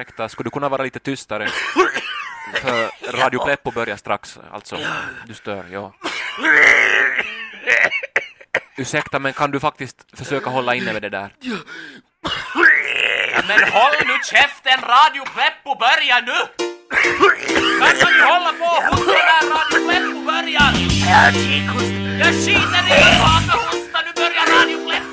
ursäkta, skulle du kunna vara lite tystare? För Radio Pleppo börjar strax, alltså. Du stör, ja. Ursäkta, men kan du faktiskt försöka hålla inne med det där? Men håll nu käften, Radio Pleppo börjar nu! Kan kan du hålla på och hosta där Radio Pleppo börjar? Jag skiter i att haka hosta, nu börjar Radio Pleppo!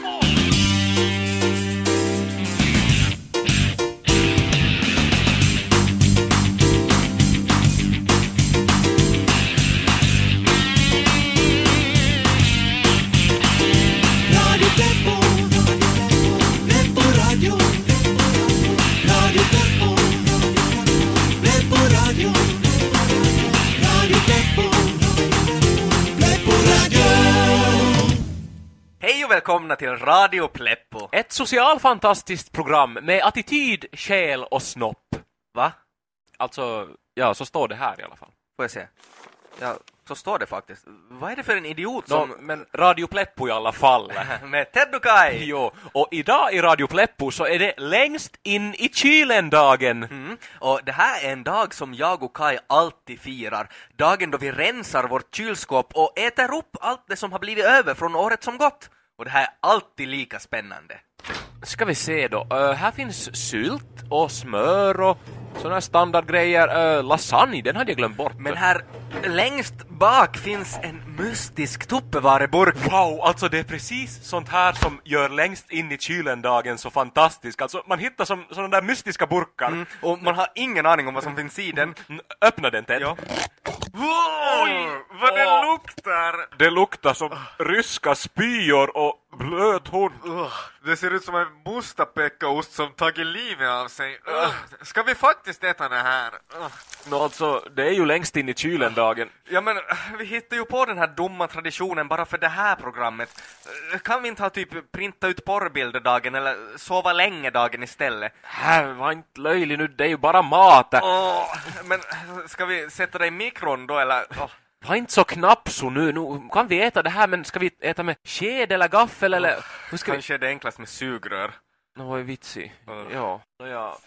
Välkomna till Radio Pleppo. Ett socialfantastiskt program med attityd, själ och snopp. Va? Alltså, ja, så står det här i alla fall. Får jag se? Ja, så står det faktiskt. Vad är det för en idiot som... men Radio Pleppo i alla fall. Med Ted och Kai. Jo, och idag i Radio Pleppo så är det längst in i kylen-dagen. Mm. Och det här är en dag som jag och Kai alltid firar. Dagen då vi rensar vårt kylskåp och äter upp allt det som har blivit över från året som gått. Och det här är alltid lika spännande. Ska vi se då. Uh, här finns sylt och smör och här standardgrejer. Uh, lasagne, den hade jag glömt bort. Men här längst bak finns en mystisk tuppevareburk. Wow, alltså det är precis sånt här som gör längst in i kylen-dagen så fantastisk. Alltså man hittar som sådana där mystiska burkar. Mm. Och man har ingen aning om vad som finns i den. Mm, Öppna den Ted. Ja. Oj, vad det luktar! Det luktar som ryska spyor och blöt hund. Det ser ut som en mustapekkaost som tagit livet av sig. Ska vi faktiskt äta det här? Nå alltså, det är ju längst in i kylen-dagen. Ja men vi hittar ju på den här dumma traditionen bara för det här programmet. Kan vi inte ha typ printa ut porrbilder dagen eller sova länge dagen istället? Här, var inte löjlig nu, det är ju bara mat. Åh, men ska vi sätta det i mikron då eller? Åh. Var inte så knapp så nu, nu kan vi äta det här men ska vi äta med sked eller gaffel eller? Hur ska vi? Kanske är det enklast med sugrör. Nå, vad är vitsig? Ja. Ja. Nå, ja.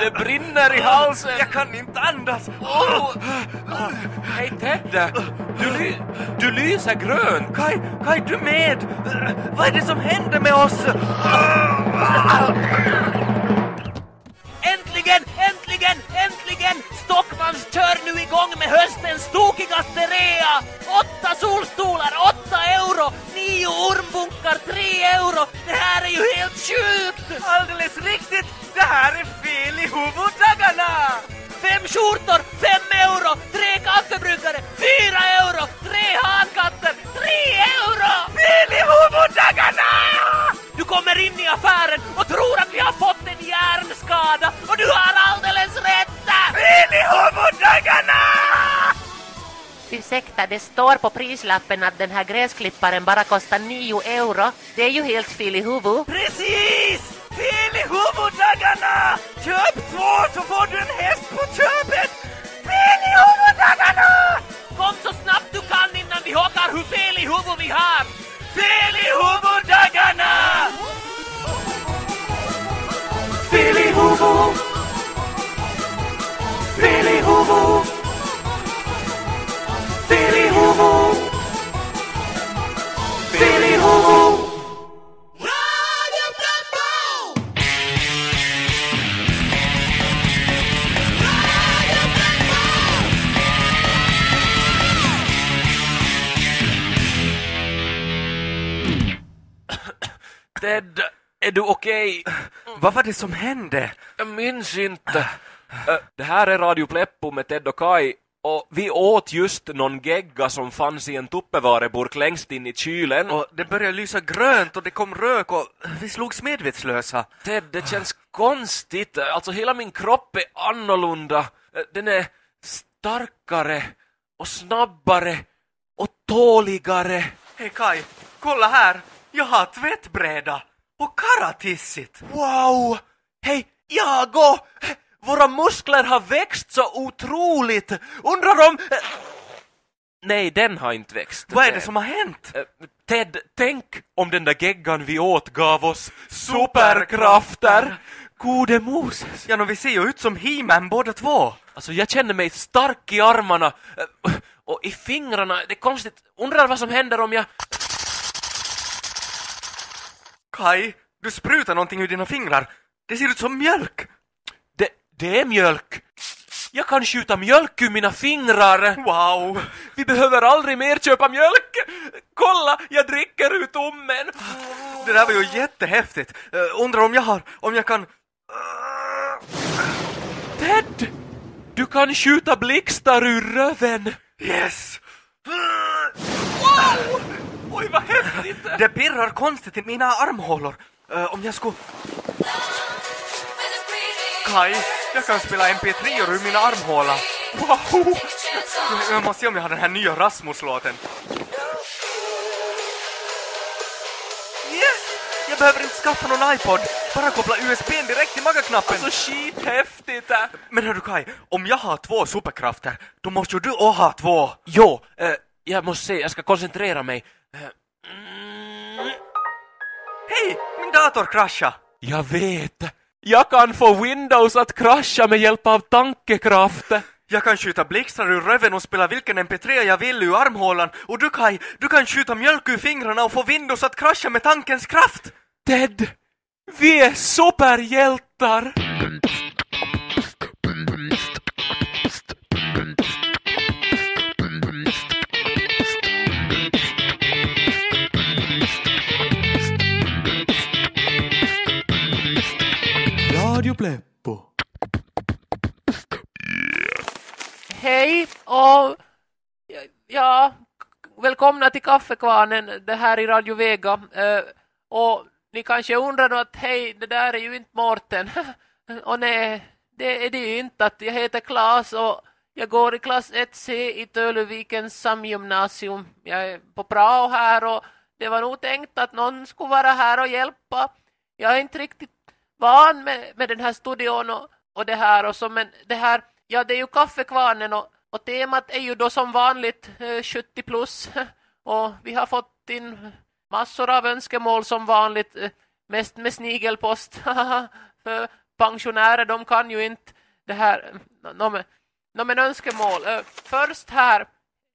Det brinner i halsen! Jag kan inte andas! Åh! Hej Ted! Du, ly du lyser grönt! Kai, Kai du med? Vad är det som händer med oss? Äntligen, äntligen, äntligen! Stockmans kör nu igång med höstens tokigaste rea! Åtta solstolar, åtta euro! Nio ormbunkar, tre euro! Det här är ju helt sjukt! Alldeles riktigt! Det här är fel i huvuddagarna! Fem skjortor, fem euro! Tre kaffebryggare, fyra euro! Tre hankatter, tre euro! Ursäkta, det står på prislappen att den här gräsklipparen bara kostar 9 euro. Det är ju helt fel i huvudet. Precis! Fel i huvuddagarna! Köp två så får du en häst på köpet! Fel i huvuddagarna! Kom så snabbt du kan innan vi hockar hur fel i huvudet vi har! Fel i huvuddagarna! Fel i huvud! Fel i huvud! Fel i huvud! Ted, är du okej? Vad var det som hände? Jag minns inte. Äh, det här är Radio Pleppo med Ted och Kai och vi åt just någon gegga som fanns i en tuppevareburk längst in i kylen. Och det började lysa grönt och det kom rök och vi slogs medvetslösa. Ted, det känns konstigt. Alltså hela min kropp är annorlunda. Den är starkare och snabbare och tåligare. Hej Kai, kolla här! Jag har tvättbräda och karatissigt. Wow! Hej, jag och våra muskler har växt så otroligt. Undrar om... Nej, den har inte växt. Vad är det som har hänt? Eh, Ted, tänk om den där geggan vi åt gav oss superkrafter! Gode Moses! Ja, nå, vi ser ju ut som He-Man båda två. Alltså jag känner mig stark i armarna eh, och i fingrarna. Det är konstigt. Undrar vad som händer om jag... Kai, du sprutar någonting ur dina fingrar. Det ser ut som mjölk. Det, är mjölk! Jag kan skjuta mjölk ur mina fingrar! Wow! Vi behöver aldrig mer köpa mjölk! Kolla, jag dricker ur tummen! Det där var ju jättehäftigt. Uh, undrar om jag har, om jag kan... Ted! Du kan skjuta blixtar ur röven! Yes! Wow! Oj, vad häftigt! Det pirrar konstigt i mina armhålor. Eh, om jag skulle... Kai, jag kan spela MP3 ur mina armhålor. Wow! Jag måste se om jag har den här nya Rasmus-låten. Yes! Jag behöver inte skaffa någon iPod. Bara koppla USBn direkt till magaknappen. Alltså skithäftigt! äh. Men hörru Kai, om jag har två superkrafter, då måste ju du också ha två. Jo, eh, jag måste se, jag ska koncentrera mig. Eh, mm, Hej, min dator kraschade. jag vet! Jag kan få Windows att krascha med hjälp av tankekraft! Jag kan skjuta blixtar ur röven och spela vilken MP3 jag vill ur armhålan. Och du Kai, du kan skjuta mjölk ur fingrarna och få Windows att krascha med tankens kraft. Ted! Vi är superhjältar! Radio Pleppo. Hej och ja, välkomna till Kaffekvarnen, det här i Radio Vega. Eh, och ni kanske undrar då att hej, det där är ju inte Mårten. och nej, det är det ju inte. Att jag heter Klas och jag går i klass 1C i Töluvikens samgymnasium. Jag är på prao här och det var nog tänkt att någon skulle vara här och hjälpa. Jag är inte riktigt van med, med den här studion och, och det här och så, men det här, ja det är ju kaffekvarnen och, och temat är ju då som vanligt eh, 70 plus och vi har fått in massor av önskemål som vanligt, eh, mest med snigelpost. För pensionärer de kan ju inte det här, no, men, no, men önskemål. Eh, Först här,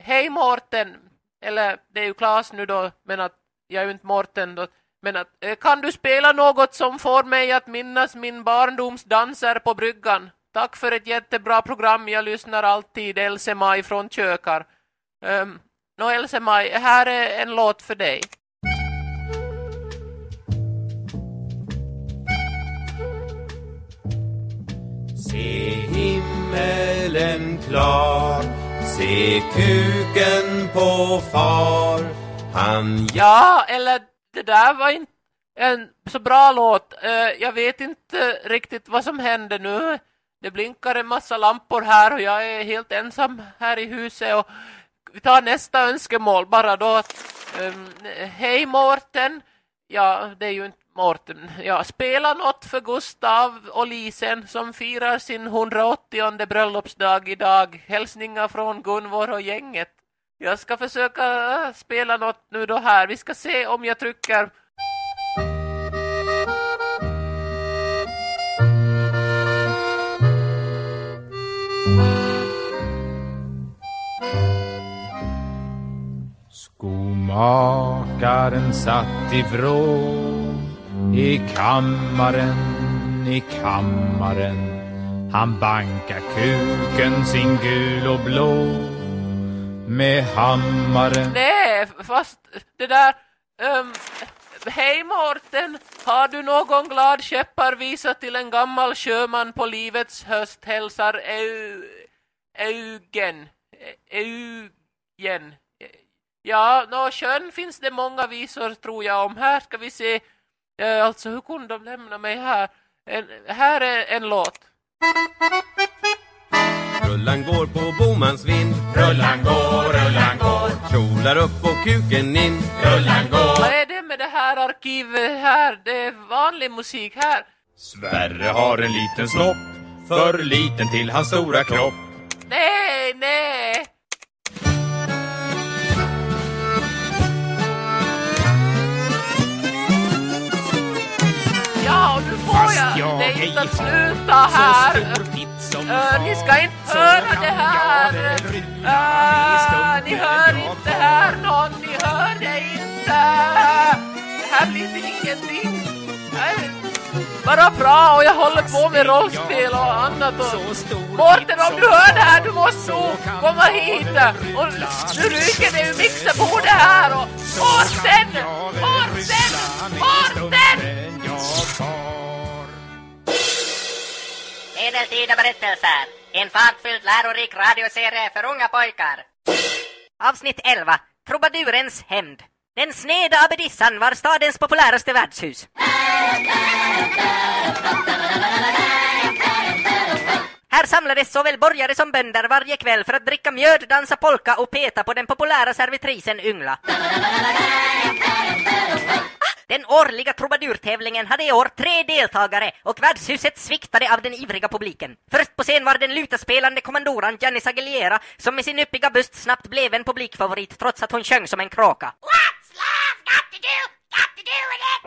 hej Mårten, eller det är ju Klas nu då, men att jag är ju inte Mårten då, men att, eh, kan du spela något som får mig att minnas min barndoms danser på bryggan? Tack för ett jättebra program, jag lyssnar alltid, Else-Maj från Kökar. Um, Nå Else-Maj, här är en låt för dig. Se himmelen klar, se kuken på far. Han Ja, eller det där var inte en så bra låt. Eh, jag vet inte riktigt vad som händer nu. Det blinkar en massa lampor här och jag är helt ensam här i huset. Och vi tar nästa önskemål bara då. Ehm, hej Mårten. Ja, det är ju inte Mårten. Ja, spela något för Gustav och Lisen som firar sin 180 bröllopsdag idag. Hälsningar från Gunvor och gänget. Jag ska försöka äh, spela något nu då här. Vi ska se om jag trycker. Skomakaren satt i vrå i kammaren, i kammaren. Han bankar kuken sin gul och blå med hammaren. Nej, fast det där... Um, Hej Mårten, har du någon glad skepparvisa till en gammal sjöman på livets höst hälsar Eu... Eugen? Eugen? Ja, nå sjön finns det många visor tror jag om. Här ska vi se. Eh, alltså, hur kunde de lämna mig här? En, här är en låt. Rullan går på Bomans vind. Rullan går, rullan går. Kjolar upp och kuken in. Rullan går. Vad är det med det här arkivet här? Det är vanlig musik här. Sverre har en liten snopp. För liten till hans stora kropp. Nej, nej. Ja, nu får jag, jag dig inte sluta här! Äh, ni ska inte höra det här. Äh, ni hör inte här någon, ni hör det inte. Det här blir ingenting. Nej, bara bra och jag håller på med rollspel och annat. Och... Mårten, om du hör det här, du måste nog komma hit. Och nu ryker det ur mixerbordet här. Och... Mårten! Mårten! Medeltida berättelser. En fartfylld lärorik radioserie för unga pojkar. Avsnitt 11. Trubadurens hämnd. Den sneda abbedissan var stadens populäraste värdshus. Här samlades såväl borgare som bönder varje kväll för att dricka mjöd, dansa polka och peta på den populära servitrisen Yngla. Den årliga trubadurtävlingen hade i år tre deltagare och värdshuset sviktade av den ivriga publiken. Först på scen var den lutaspelande kommandoran Gianni Sagliera som med sin yppiga bust snabbt blev en publikfavorit trots att hon sjöng som en kråka. What's love got to do, got to do with it?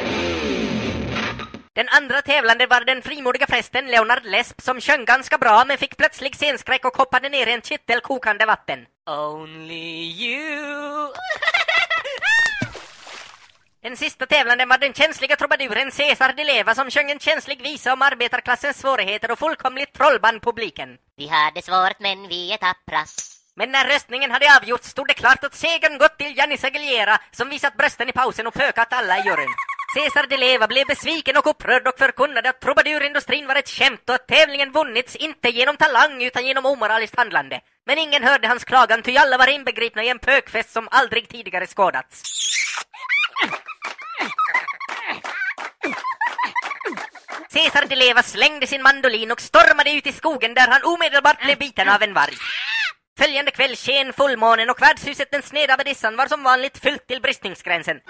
Den andra tävlande var den frimodiga prästen Leonard Lesp som sjöng ganska bra men fick plötslig scenskräck och hoppade ner i en kittel kokande vatten. Only you Den sista tävlanden var den känsliga trubaduren Cesar de Leva som sjöng en känslig visa om arbetarklassens svårigheter och fullkomligt trollband publiken. Vi hade svårt men vi är tappra. Men när röstningen hade avgjorts stod det klart att segern gått till Gianni Sagliera som visat brösten i pausen och pökat alla i juryn. Cesar de Leva blev besviken och upprörd och förkunnade att trubadurindustrin var ett skämt och att tävlingen vunnits inte genom talang utan genom omoraliskt handlande. Men ingen hörde hans klagan ty alla var inbegripna i en pökfest som aldrig tidigare skådats. Cesar de Leva slängde sin mandolin och stormade ut i skogen där han omedelbart blev biten av en varg. Följande kväll sken fullmånen och värdshuset den sneda bedissan var som vanligt fyllt till bristningsgränsen.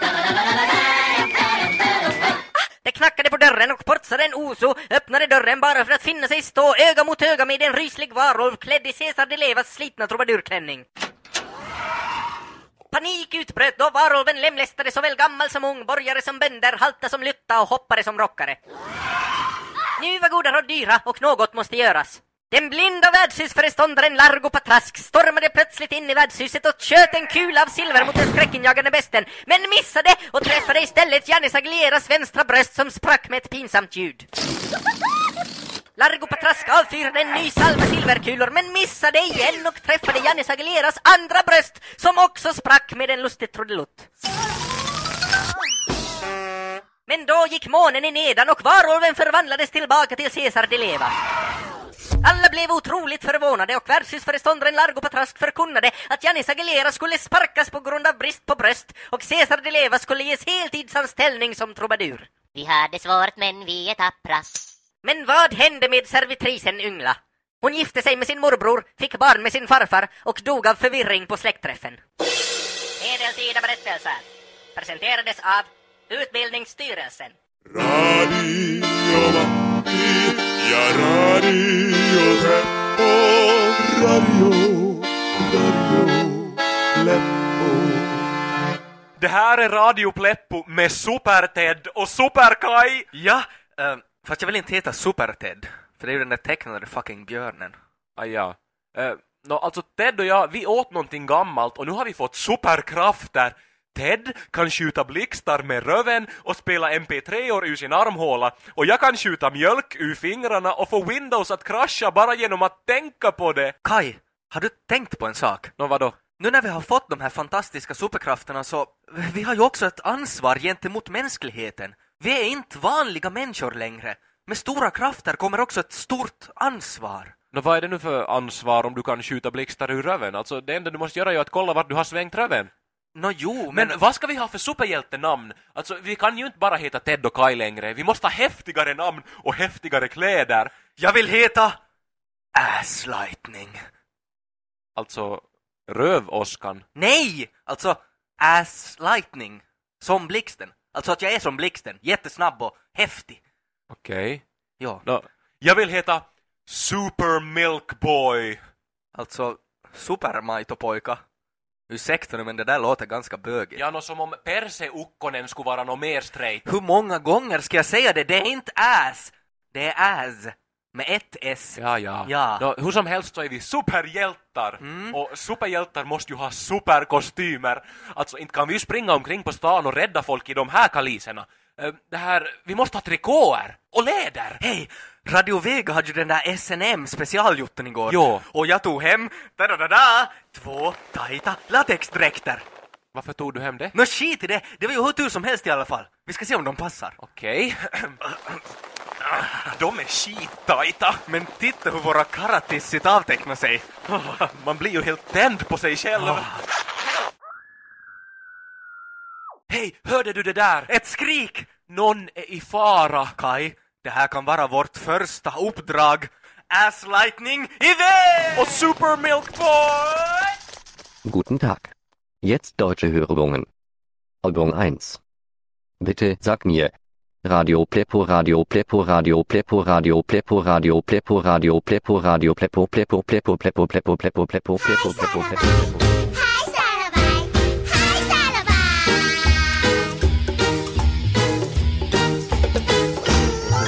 Det knackade på dörren och portsaren Oso öppnade dörren bara för att finna sig stå öga mot öga med en ryslig varulv klädd i Cesar de Levas slitna trubadurklänning. Panik utbröt då varulven lemlästade såväl gammal som ung, borgare som bönder, halta som lytta och hoppade som rockare. Nu var goda råd dyra och något måste göras. Den blinda värdshusföreståndaren Largo Patrask stormade plötsligt in i värdshuset och sköt en kula av silver mot den skräckinjagande besten, men missade och träffade istället Janis Aglieras vänstra bröst som sprack med ett pinsamt ljud. Largo Patrask avfyrade en ny salva silverkulor men missade igen och träffade Janis Aguileras andra bröst som också sprack med en lustig trudelutt. Men då gick månen i nedan och varulven förvandlades tillbaka till Cesar de Leva. Alla blev otroligt förvånade och värdshusföreståndaren Largo Patrask förkunnade att Janis Aguilera skulle sparkas på grund av brist på bröst och Cesar de Leva skulle ges heltidsanställning som trubadur. Vi hade svårt men vi är tappra. Men vad hände med servitrisen Yngla? Hon gifte sig med sin morbror, fick barn med sin farfar och dog av förvirring på släktträffen. Medeltida berättelser presenterades av Utbildningsstyrelsen. Radio ja Radio Radio, Radio Pleppo. Det här är Radio Pleppo med Super-Ted och Super-Kai. Ja, eh, fast jag vill inte heta Super-Ted. För det är ju den där tecknade fucking björnen. Ah, ja. Eh, nå, alltså Ted och jag, vi åt någonting gammalt och nu har vi fått superkrafter. Ted kan skjuta blixtar med röven och spela MP3-or ur sin armhåla och jag kan skjuta mjölk ur fingrarna och få Windows att krascha bara genom att tänka på det. Kai, har du tänkt på en sak? Nå vadå? Nu när vi har fått de här fantastiska superkrafterna så vi har ju också ett ansvar gentemot mänskligheten. Vi är inte vanliga människor längre. Med stora krafter kommer också ett stort ansvar. Nå vad är det nu för ansvar om du kan skjuta blixtar ur röven? Alltså det enda du måste göra är att kolla vart du har svängt röven. Nå jo, men... Men vad ska vi ha för superhjältenamn? Alltså vi kan ju inte bara heta Ted och Kai längre. Vi måste ha häftigare namn och häftigare kläder. Jag vill heta Ass Lightning. Alltså röv-Oskan. Nej! Alltså Ass Lightning. Som blixten. Alltså att jag är som blixten. Jättesnabb och häftig. Okej. Ja, Nå, jag vill heta Super Milk Boy. alltså supermaitopojka. Ursäkta nu men det där låter ganska bögigt. Ja, nå som om Perse Ukkonen skulle vara något mer straight. Hur många gånger ska jag säga det? Det är inte ass! Det är as. Med ett S. Ja, ja. Ja. Nå, hur som helst så är vi superhjältar. Och superhjältar måste ju ha superkostymer. Alltså inte kan vi ju springa omkring på stan och rädda folk i de här kaliserna. Eh, Det här, vi måste ha trikåer och läder. Hej! Radio Vega hade ju den där SNM specialjutten igår. Jo. Och jag tog hem, da da da da två tajta latexdräkter. Varför tog du hem det? Nå skit i det, det var ju hur tur som helst i alla fall. Vi ska se om de passar. Okej. De är skittajta. Men titta hur våra karatissit avtecknar sig. Man blir ju helt tänd på sig själv. Hej, hörde du det där? Ett skrik! Någon är i fara. Kai, det här kan vara vårt första uppdrag. Ass lightning iväg! Och Super Milk Boy! Guten Tag. Jetzt deutsche Hörübungen. Übung 1. Bitte sag mir. Radio Pleppo Radio Pleppo Radio Pleppo Radio Pleppo Radio Pleppo Radio Pleppo Radio Pleppo Pleppo Pleppo Pleppo Pleppo Pleppo Pleppo Pleppo Pleppo Pleppo Hej Sarabaj!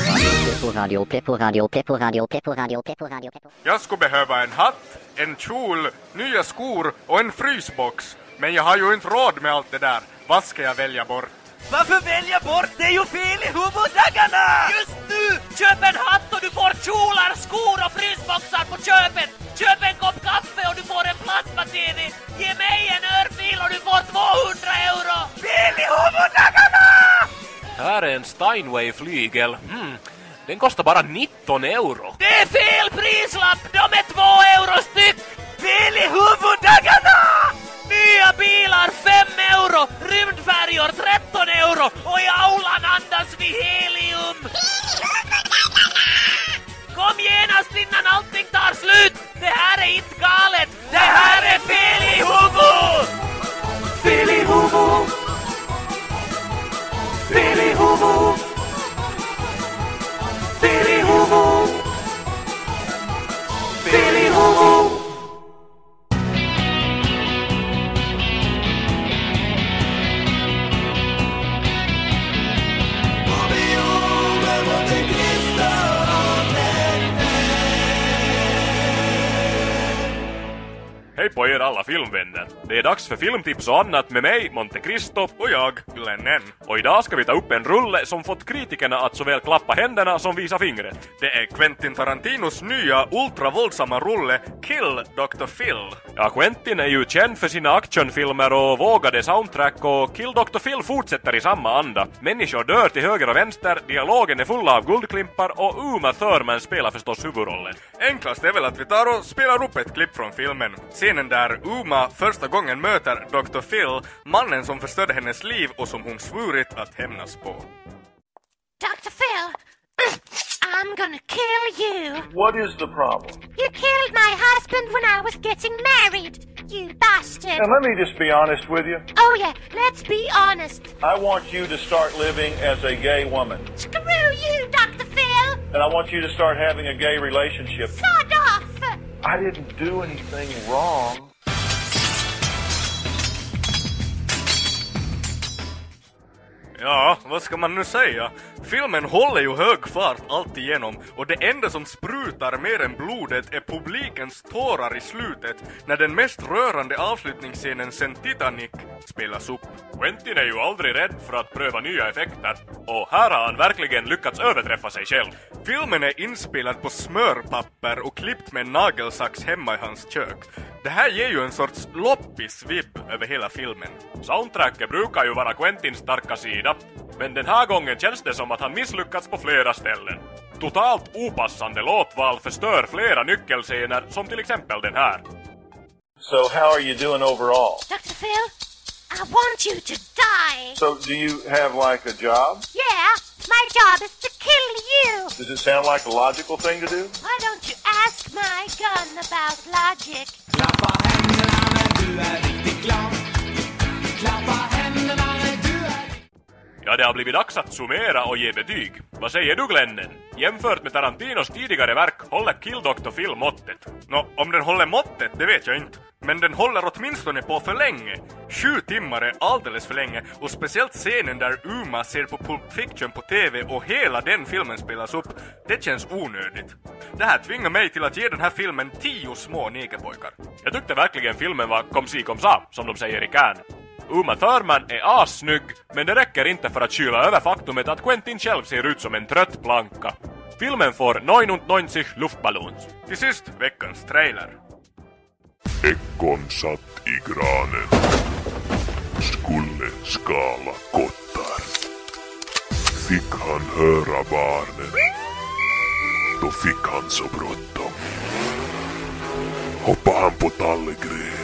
Hej Radio Pleppo Radio Pleppo Radio Pleppo Radio Pleppo Radio Pleppo Jag skulle behöva en hatt, en kjol, nya skor och en frysbox. Men jag har ju inte råd med allt det där. Vad ska jag välja bort? Varför välja bort? Är ju fel i huvuddagarna! Just nu! Köp en hatt och du får kjolar, skor och frysboxar på köpet! Köp en kopp kaffe och du får en plasma-TV! Ge mig en örfil och du får 200 euro! Fel i huvuddagarna! Här är en Steinway-flygel. Hmm. Den kostar bara 19 euro. Det är fel prislapp! De är på er alla filmvänner. Det är dags för filmtips och annat med mig, Monte Cristo. Och jag, Glennen. Och idag ska vi ta upp en rulle som fått kritikerna att såväl klappa händerna som visa fingret. Det är Quentin Tarantinos nya ultravåldsamma rulle Kill Dr. Phil. Ja, Quentin är ju känd för sina actionfilmer och vågade soundtrack och Kill Dr. Phil fortsätter i samma anda. Människor dör till höger och vänster, dialogen är full av guldklimpar och Uma Thurman spelar förstås huvudrollen. Enklast är väl att vi tar och spelar upp ett klipp från filmen. Scenen där Uma första gången möter Dr. Phil, mannen som förstörde hennes liv och som hon svurit att hämnas på. Dr. Phil, I'm gonna kill you. What is the problem? You killed my husband when I was getting married, you bastard. And let me just be honest with you. Oh yeah, let's be honest. I want you to start living as a gay woman. Screw you, Dr. Phil. And I want you to start having a gay relationship. Sod off. I didn't do anything wrong. Ja, vad ska man nu säga? Filmen håller ju hög fart allt igenom och det enda som sprutar mer än blodet är publikens tårar i slutet när den mest rörande avslutningsscenen sen Titanic spelas upp. Quentin är ju aldrig rädd för att pröva nya effekter och här har han verkligen lyckats överträffa sig själv. Filmen är inspelad på smörpapper och klippt med en nagelsax hemma i hans kök. Det här ger ju en sorts loppis-vibb över hela filmen. Soundtracket brukar ju vara Quentins starka sida, men den här gången känns det som att han misslyckats på flera ställen. Totalt opassande låtval förstör flera nyckelscener, som till exempel den här. So how are you doing overall? Dr. Phil, I want you to die. So do you have like a job? Yeah, my job is to kill you. Does it sound like a logical thing to do? Why don't you ask my gun about logic? Ja, det har blivit dags att summera och ge betyg. Vad säger du Glennen? Jämfört med Tarantinos tidigare verk håller Kill Dr. Phil måttet. Nå, om den håller måttet, det vet jag inte. Men den håller åtminstone på för länge. Sju timmar är alldeles för länge och speciellt scenen där Uma ser på Pulp Fiction på TV och hela den filmen spelas upp. Det känns onödigt. Det här tvingar mig till att ge den här filmen tio små negerpojkar. Jag tyckte verkligen filmen var kom si kom sa, som de säger i Cannes. Uma Thurman e är assnygg, men det räcker inte för att kyla över faktumet att Quentin själv ser ut som en trött planka. Filmen får 99 luftballons. Till sist, veckans trailer. Ekon satt i granen. Skulle skala kottar. Fick han höra barnen. Då fick han så bråttom. Hoppa han på tallegren.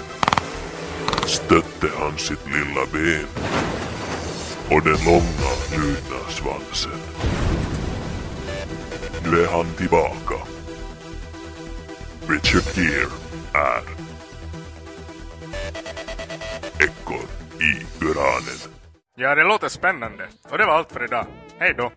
Stötte han sitt lilla ben. Och den långa bruna svansen. Nu är han tillbaka. Richard Gere är Ekorr i uranen. Ja, det låter spännande. Och det var allt för idag. Hej då.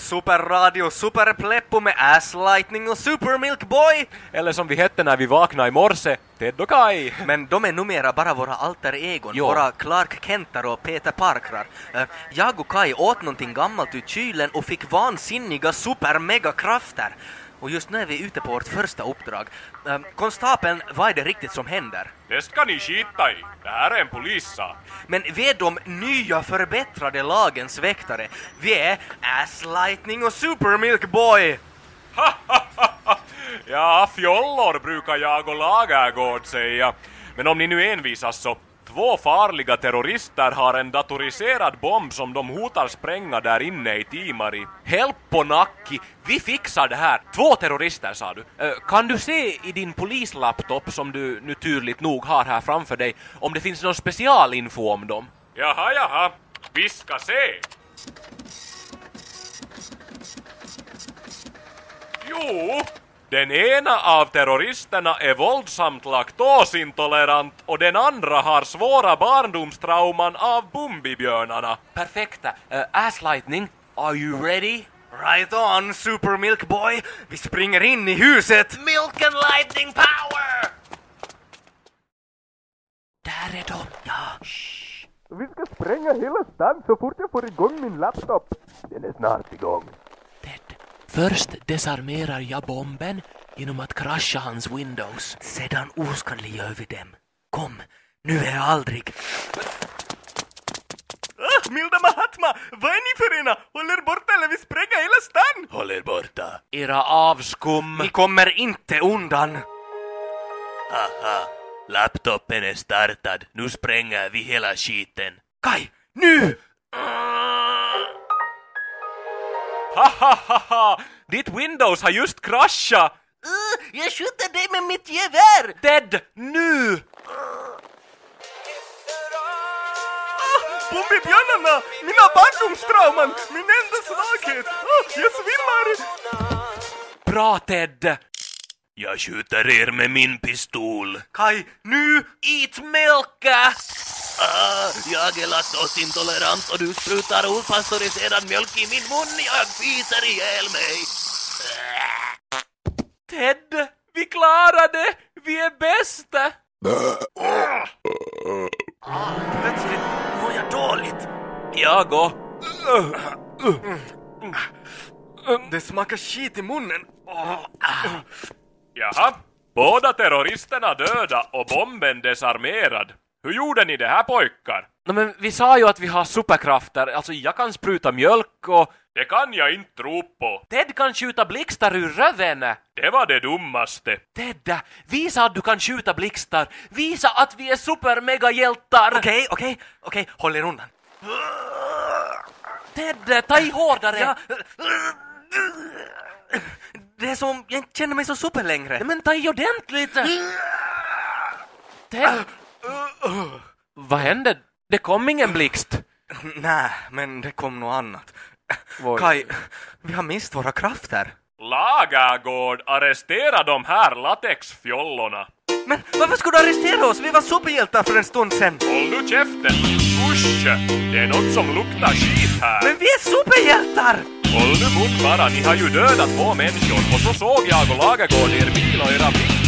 Superradio Super Pleppo med Ass Lightning och Super Milk Boy! Eller som vi hette när vi vaknade i morse, Ted och Kai. Men de är numera bara våra alter egon, Jo. våra Clark Kentar och Peter Parkrar. Eh, Jag och Kai åt någonting gammalt ur kylen och fick vansinniga super-mega-krafter. Och just nu är vi ute på vårt första uppdrag. Eh, Konstapeln, vad är det riktigt som händer? Det ska ni skita i. Det här är en polissak. Men vi är de nya förbättrade lagens väktare. Vi är Ass Lightning och Super Milk Boy! Ja, fjollor brukar jag och Lagergård säga. Men om ni nu envisas så, två farliga terrorister har en datoriserad bomb som de hotar spränga där inne i Timari. Helppo Nacki, vi fixar det här. Två terrorister sa du. Eh, kan du se i din polislaptop som du nu tydligt nog har här framför dig om det finns någon specialinfo om dem? Jaha, jaha. Vi ska se. Jo, den ena av terroristerna är våldsamt laktosintolerant och den andra har svåra barndomstrauman av Bumbibjörnarna. Perfekta. Uh, ass Lightning, are you ready? Right on, Super Milk Boy! Vi springer in i huset! Milk and lightning power! Där är de. Ja. Vi ska spränga hela stan så fort jag får igång min laptop. Den är snart igång. Först desarmerar jag bomben genom att krascha hans Windows. Sedan oskadliggör vi dem. Kom, nu är jag aldrig... Ah, Milda Mahatma, vad är ni för ena? Håll er borta eller vi spränger hela stan! Håll er borta. Era avskum. Ni kommer inte undan! Haha, laptopen är startad. Nu spränger vi hela skiten. Kai, nu! Hahaha! Ditt Windows har just kraschat! Uh, jag skjuter dig med mitt gevär! Dead, nu! Bumbibjörnarna! Mina barndomstrauman! Min enda svaghet! Ah, jag svimmar! Bra Ted! Jag skjuter er med min pistol. Kai, nu! Eat milk! Ah, jag är laktosintolerant och du sprutar opastöriserad mjölk i min mun. Jag fiser ihjäl mig. Ted, vi klarade det! Vi är bästa! Plötsligt mår jag dåligt. Jag och... Det smakar skit i munnen. Jaha, båda terroristerna döda och bomben desarmerad. Hur gjorde ni det här pojkar? No, men vi sa ju att vi har superkrafter, alltså jag kan spruta mjölk och... Det kan jag inte tro på. Ted kan skjuta blixtar ur röven. Det var det dummaste. Ted, visa att du kan skjuta blixtar. Visa att vi är supermegahjältar. Okej, okej, okej, håll er undan. Ted, ta i hårdare. Ja. Det är som, jag känner mig så super längre. Men ta i ordentligt. Ted. Vad hände? Det kom ingen blixt. Nej, men det kom något annat. Vad- Kai, vi har mist våra krafter. Lagergård, arrestera de här latexfjollorna. Men varför skulle du arrestera oss? Vi var superhjältar för en stund sedan. Håll nu käften! Usch! Det är något som luktar skit här. Men vi är superhjältar! Håll nu mun bara, ni har ju dödat två människor och så såg jag och Lagergård er bil och era blickar